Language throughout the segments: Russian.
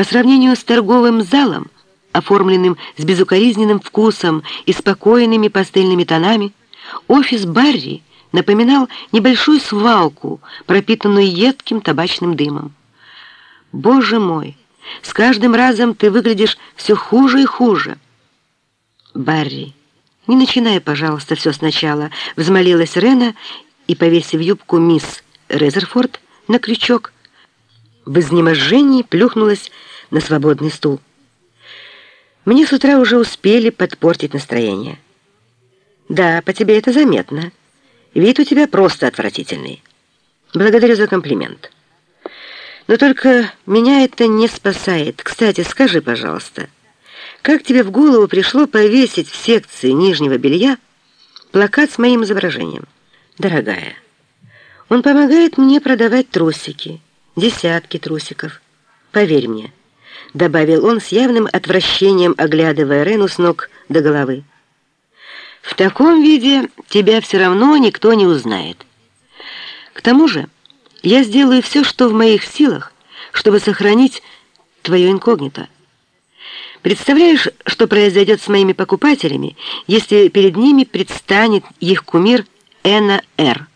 По сравнению с торговым залом, оформленным с безукоризненным вкусом и спокойными пастельными тонами, офис Барри напоминал небольшую свалку, пропитанную едким табачным дымом. «Боже мой, с каждым разом ты выглядишь все хуже и хуже!» «Барри, не начинай, пожалуйста, все сначала», — взмолилась Рена и, повесив юбку мисс Резерфорд на крючок, в изнеможении плюхнулась на свободный стул. Мне с утра уже успели подпортить настроение. Да, по тебе это заметно. Вид у тебя просто отвратительный. Благодарю за комплимент. Но только меня это не спасает. Кстати, скажи, пожалуйста, как тебе в голову пришло повесить в секции нижнего белья плакат с моим изображением? Дорогая, он помогает мне продавать трусики, десятки трусиков. Поверь мне, добавил он с явным отвращением, оглядывая Рену с ног до головы. В таком виде тебя все равно никто не узнает. К тому же я сделаю все, что в моих силах, чтобы сохранить твое инкогнито. Представляешь, что произойдет с моими покупателями, если перед ними предстанет их кумир Эна Р.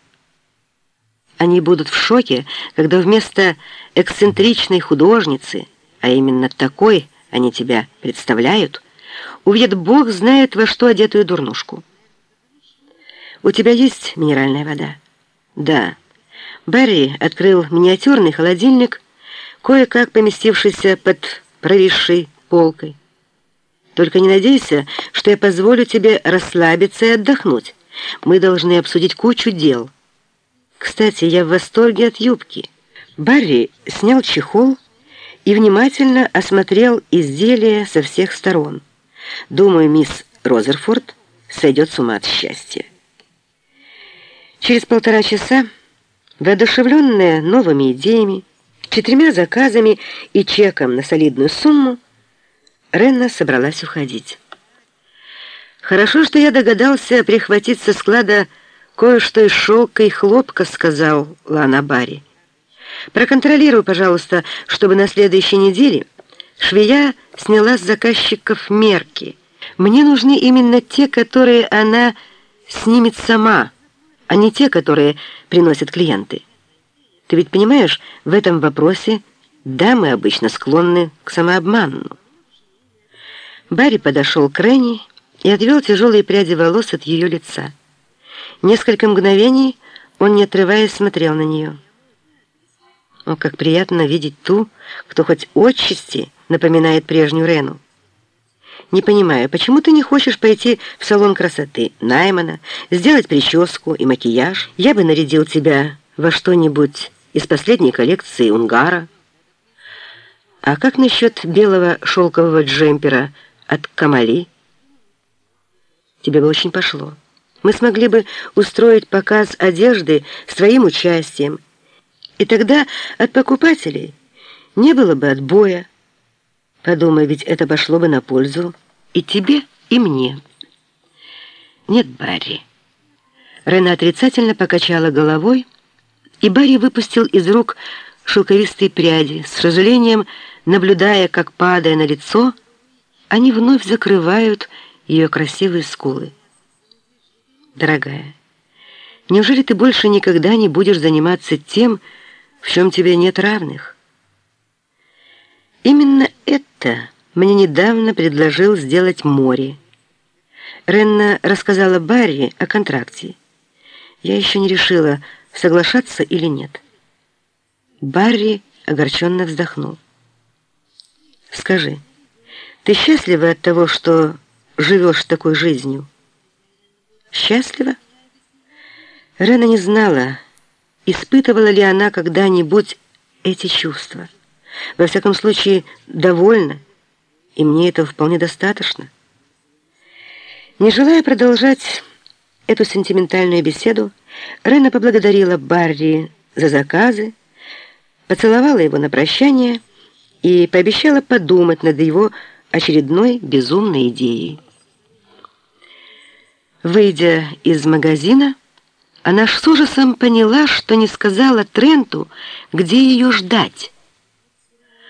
Они будут в шоке, когда вместо эксцентричной художницы, а именно такой они тебя представляют, увидят Бог знает во что одетую дурнушку. «У тебя есть минеральная вода?» «Да». Барри открыл миниатюрный холодильник, кое-как поместившийся под провисшей полкой. «Только не надейся, что я позволю тебе расслабиться и отдохнуть. Мы должны обсудить кучу дел». Кстати, я в восторге от юбки. Барри снял чехол и внимательно осмотрел изделие со всех сторон. Думаю, мисс Розерфорд сойдет с ума от счастья. Через полтора часа, воодушевленная новыми идеями, четырьмя заказами и чеком на солидную сумму, Ренна собралась уходить. Хорошо, что я догадался прихватить со склада «Кое-что из шелка и хлопка», — сказал Лана Барри. «Проконтролируй, пожалуйста, чтобы на следующей неделе швея сняла с заказчиков мерки. Мне нужны именно те, которые она снимет сама, а не те, которые приносят клиенты. Ты ведь понимаешь, в этом вопросе дамы обычно склонны к самообману». Барри подошел к Ренни и отвел тяжелые пряди волос от ее лица. Несколько мгновений он, не отрываясь, смотрел на нее. О, как приятно видеть ту, кто хоть отчасти напоминает прежнюю Рену. Не понимаю, почему ты не хочешь пойти в салон красоты Наймана, сделать прическу и макияж? Я бы нарядил тебя во что-нибудь из последней коллекции Унгара. А как насчет белого шелкового джемпера от Камали? Тебе бы очень пошло. Мы смогли бы устроить показ одежды с твоим участием, и тогда от покупателей не было бы отбоя. Подумай, ведь это пошло бы на пользу и тебе, и мне. Нет, Барри. Рена отрицательно покачала головой, и Барри выпустил из рук шелковистые пряди, с сожалением наблюдая, как, падая на лицо, они вновь закрывают ее красивые скулы. Дорогая, неужели ты больше никогда не будешь заниматься тем, в чем тебе нет равных? Именно это мне недавно предложил сделать море. Ренна рассказала Барри о контракте. Я еще не решила, соглашаться или нет. Барри огорченно вздохнул. «Скажи, ты счастлива от того, что живешь такой жизнью?» Счастлива? Рена не знала, испытывала ли она когда-нибудь эти чувства. Во всяком случае, довольна, и мне этого вполне достаточно. Не желая продолжать эту сентиментальную беседу, Рена поблагодарила Барри за заказы, поцеловала его на прощание и пообещала подумать над его очередной безумной идеей. Выйдя из магазина, она с ужасом поняла, что не сказала Тренту, где ее ждать.